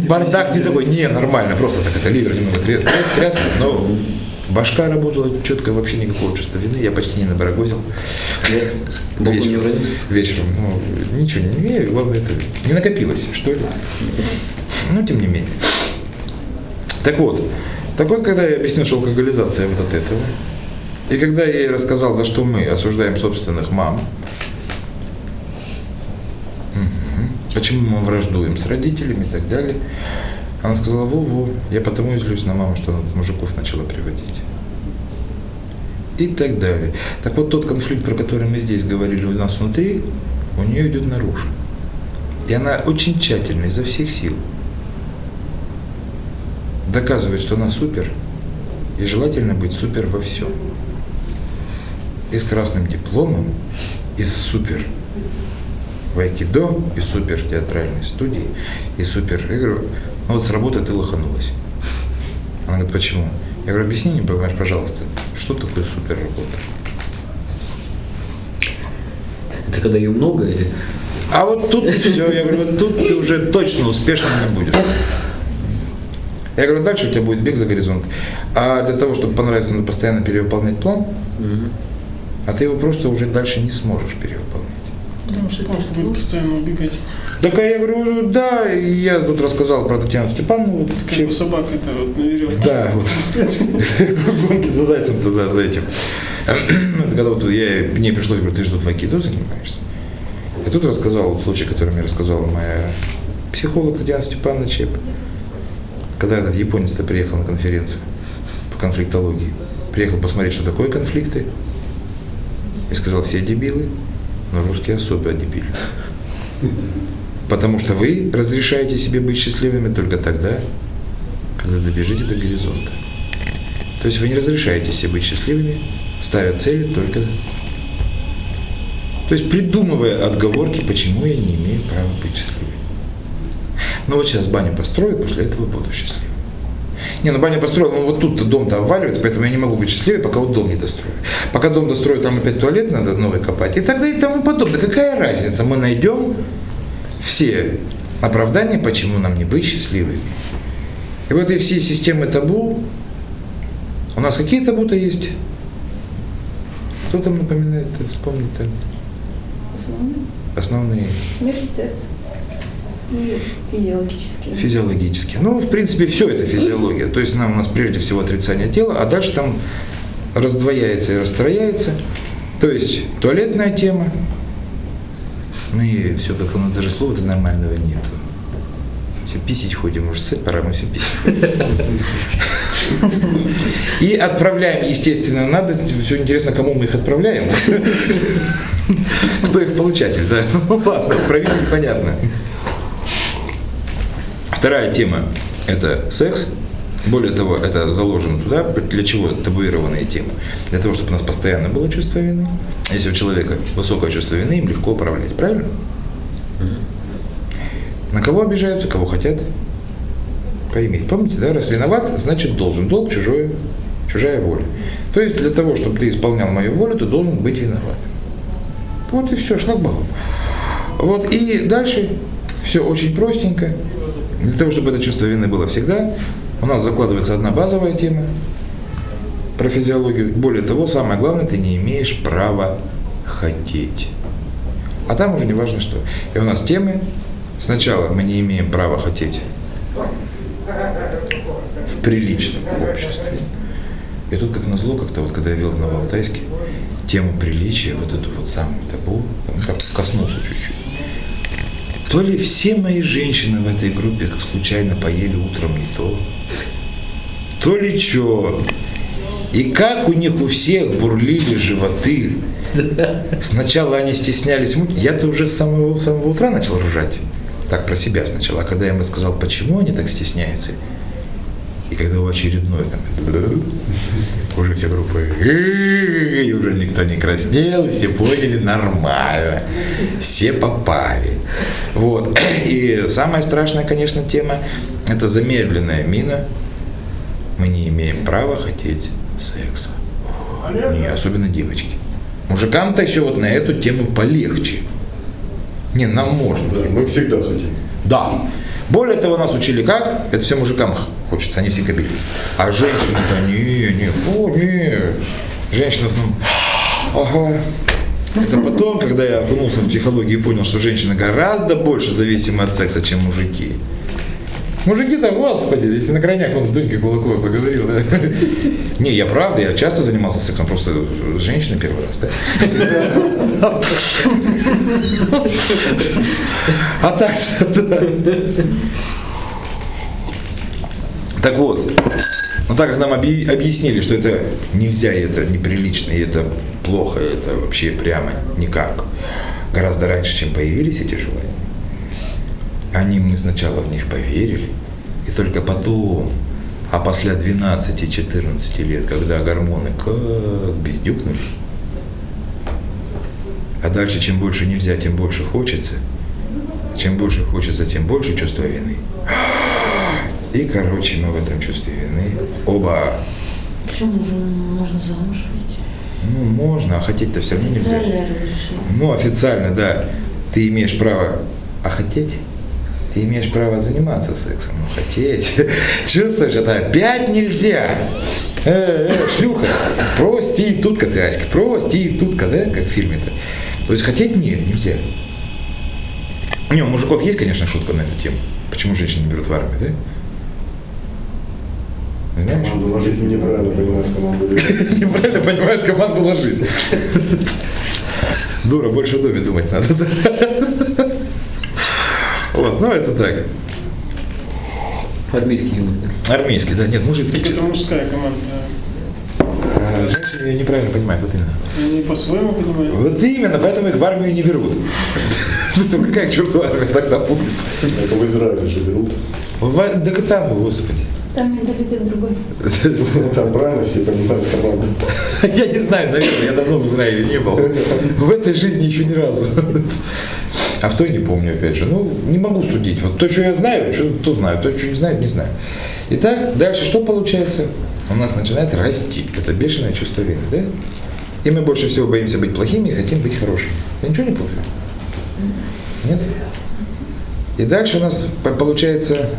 Бардак не такой, не, нормально, просто так это ливер немного тря- трясся, но башка работала четко, вообще никакого чувства вины, я почти не набарагозил. Вечером, вечером, ну, ничего не имею, главное, это не накопилось, что ли. Ну, тем не менее. Так вот, так вот, когда я объяснил, что алкоголизация вот от этого, и когда я ей рассказал, за что мы осуждаем собственных мам, почему мы враждуем с родителями и так далее, она сказала, во-во, я потому и злюсь на маму, что она мужиков начала приводить. И так далее. Так вот, тот конфликт, про который мы здесь говорили у нас внутри, у нее идет наружу. И она очень тщательно, изо всех сил доказывает, что она супер, и желательно быть супер во всем. И с красным дипломом, и с супер в айкидо, и супер в театральной студии, и супер. Говорю, ну вот с работы ты лоханулась. Она говорит, почему? Я говорю, объясни мне, понимаешь, пожалуйста, что такое супер работа? Это когда ее много или? А вот тут все, я говорю, вот тут ты уже точно успешным не будешь. Я говорю, дальше у тебя будет бег за горизонт. А для того, чтобы понравиться, надо постоянно перевыполнять план, а ты его просто уже дальше не сможешь перевыполнять. Потому что просто будет постоянно убегать. Так а я говорю, да, и я тут рассказал про Татьяну Степановну. вот, Как у собак это вот на веревке. Да, вот. [LAUGHS] Гонки за зайцем тогда за этим. [CLEARS THROAT] Это когда вот я, мне пришлось, говорю, ты же тут в айкидо занимаешься. И тут рассказал вот случай, который мне рассказала моя психолог Татьяна Степановна Чеп. Когда этот японец-то приехал на конференцию по конфликтологии, приехал посмотреть, что такое конфликты, и сказал, все дебилы, но русские особо дебилы. Потому что вы разрешаете себе быть счастливыми только тогда, когда добежите до горизонта. То есть вы не разрешаете себе быть счастливыми, ставя цели только... То есть придумывая отговорки, почему я не имею права быть счастливым. Ну вот сейчас баню построю, после этого буду счастливым. Не, ну баню построил, ну вот тут-то дом-то обваливается, поэтому я не могу быть счастливым, пока вот дом не дострою. Пока дом дострою, там опять туалет надо новый копать, и тогда и тому подобное. Какая разница? Мы найдем все оправдания, почему нам не быть счастливыми. И вот и все системы табу, у нас какие табу-то есть? Кто там напоминает, вспомнит? Основные. Основные секс. И физиологические. физиологические. Ну, в принципе, все это физиология. То есть нам у нас прежде всего отрицание тела, а дальше там раздвояется и расстрояется. То есть туалетная тема. Ну и все, как у нас даже слова-то нормального нету. Все писить ходим, может, ссать пора, мы все ходим. И отправляем, естественно, надо. Все интересно, кому мы их отправляем. Кто их получатель, да? Ну ладно, правитель понятно. Вторая тема – это секс. Более того, это заложено туда, для чего табуированные темы? Для того, чтобы у нас постоянно было чувство вины. Если у человека высокое чувство вины, им легко управлять, правильно? На кого обижаются, кого хотят поиметь. Помните, да, раз виноват, значит должен. Долг чужое, чужая воля. То есть для того, чтобы ты исполнял мою волю, ты должен быть виноват. Вот и все, шлагбаум. Вот и дальше все очень простенько. Для того, чтобы это чувство вины было всегда, у нас закладывается одна базовая тема про физиологию. Более того, самое главное, ты не имеешь права хотеть. А там уже не важно что. И у нас темы, сначала мы не имеем права хотеть в приличном обществе. И тут, как назло, как-то вот, когда я вел в Новоалтайске, тему приличия, вот эту вот самую табу, там, как коснулся чуть-чуть. То ли все мои женщины в этой группе случайно поели утром не то, то ли что. И как у них у всех бурлили животы. Сначала они стеснялись. Я-то уже с самого, с самого утра начал ржать. Так про себя сначала. А когда я им рассказал, почему они так стесняются, и когда у очередной там, уже все группы, и уже никто не краснел, все поняли нормально, все попали. Вот. И самая страшная, конечно, тема, это замедленная мина мы не имеем права хотеть секса. Не, особенно девочки. Мужикам-то еще вот на эту тему полегче. Не, нам можно. Мы всегда хотим. Да. Более того, нас учили как? Это все мужикам хочется, они все кобели. А женщины-то не, не, о, не. Женщины в основном, ага. Это потом, когда я окунулся в психологию и понял, что женщины гораздо больше зависимы от секса, чем мужики. Мужики-то, господи, если на крайняк он с Дунькой Кулаковой поговорил, да? [LAUGHS] Не, я правда, я часто занимался сексом, просто с женщиной первый раз, да? [LAUGHS] А так. Так вот, ну так как нам объ- объяснили, что это нельзя, и это неприлично, и это плохо, и это вообще прямо никак, гораздо раньше, чем появились эти желания, они мы сначала в них поверили, и только потом, а после 12-14 лет, когда гормоны как бездюкнули, а дальше, чем больше нельзя, тем больше хочется, чем больше хочется, тем больше чувства вины. [GASPS] И, короче, мы в этом чувстве вины оба, Почему же можно замуж выйти? ну, можно, а хотеть-то все равно нельзя. Официальное разрешение. Ну, официально, да. Ты имеешь право, а хотеть? Ты имеешь право заниматься сексом, но хотеть. [LAUGHS] Чувствуешь, это опять нельзя. Э, э, шлюха, проститутка ты, Аська, проститутка, да, как в фильме-то. То есть хотеть нет, нельзя. Не, у мужиков есть, конечно, шутка на эту тему. Почему женщины берут в армию, да? Знаешь? Команду ложись, неправильно понимают команду. [LAUGHS] Неправильно понимают команду ложись. [LAUGHS] Дура, больше о доме думать надо, да? Вот, ну это так. Армейский юмор. да. Армейский, да, нет, мужицкий Это мужская команда. А Женщины неправильно понимают, вот именно. Они по-своему понимают. Вот именно, поэтому их в армию не берут. Ну какая к черту армия тогда будет? Это в Израиле же берут. Так и там, господи. Там менталитет другой. [LAUGHS] Там правильно все понимают команду. Я не знаю, наверное, я давно в Израиле не был. В этой жизни еще ни разу. А в той не помню, опять же. Ну, не могу судить. Вот то, что я знаю, что, то знаю. То, что не знаю, не знаю. Итак, дальше что получается? У нас начинает расти это бешеное чувство вины, да? И мы больше всего боимся быть плохими и хотим быть хорошими. Я ничего не путаю? Нет? И дальше у нас по- получается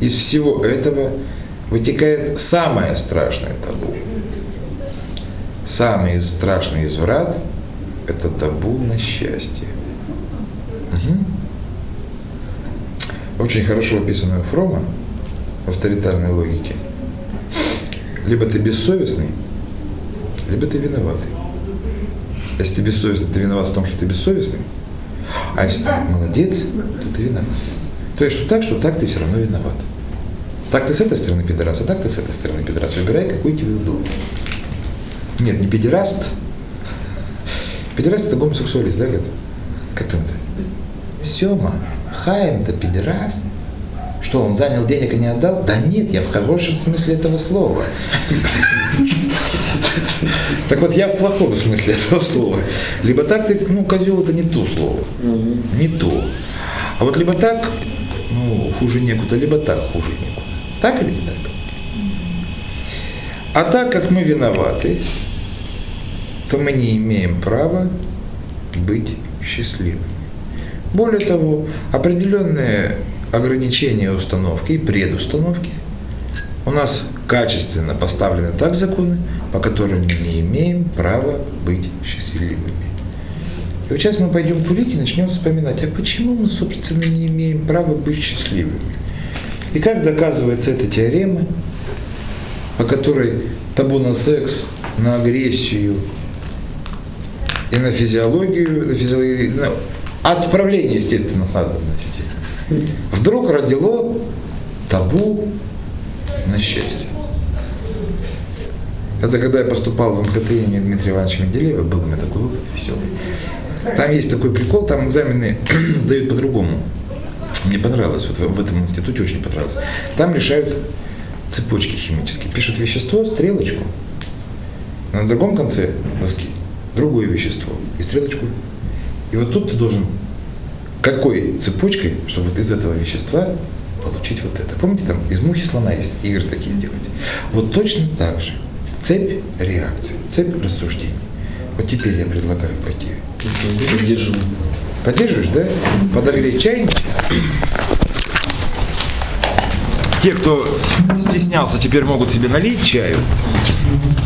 из всего этого вытекает самое страшное табу. Самый страшный изврат – это табу на счастье. Мгм. Очень хорошо описано у Фрома в авторитарной логике. Либо ты бессовестный, либо ты виноватый. Если ты бессовестный, ты виноват в том, что ты бессовестный. А если ты молодец, то ты виноват. То есть, что так, что так, ты все равно виноват. Так ты с этой стороны пидорас, а так ты с этой стороны пидорас. Выбирай, какой тебе удобно. Нет, не педераст. Педераст это гомосексуалист, да, Гет? Как там это? Сема, Хаим-то педераст. Что, он занял денег и не отдал? Да нет, я в хорошем смысле этого слова. Так вот, я в плохом смысле этого слова. Либо так ты, ну, козел это не то слово. Не то. А вот либо так, ну, хуже некуда, либо так, хуже некуда. Так или не так? А так как мы виноваты, то мы не имеем права быть счастливыми. Более того, определенные ограничения установки и предустановки у нас качественно поставлены так законы, по которым мы не имеем права быть счастливыми. И вот сейчас мы пойдем курить и начнем вспоминать, а почему мы, собственно, не имеем права быть счастливыми? И как доказывается эта теорема, по которой табу на секс, на агрессию и на физиологию, на физиологию, отправление естественных надобностей, вдруг родило табу на счастье. Это когда я поступал в МХТ имени Дмитрия Ивановича Менделеева, был у меня такой опыт веселый. Там есть такой прикол, там экзамены [CLEARS THROAT] сдают по-другому. Мне понравилось, вот в, этом институте очень понравилось. Там решают цепочки химические. Пишут вещество, стрелочку. На другом конце доски другое вещество и стрелочку. И вот тут ты должен какой цепочкой, чтобы вот из этого вещества получить вот это. Помните, там из мухи слона есть игры такие сделать. Вот точно так же. Цепь реакций, цепь рассуждений. Вот теперь я предлагаю пойти. Поддержу. Поддерживаешь, да? Подогреть чайник. Те, кто стеснялся, теперь могут себе налить чаю.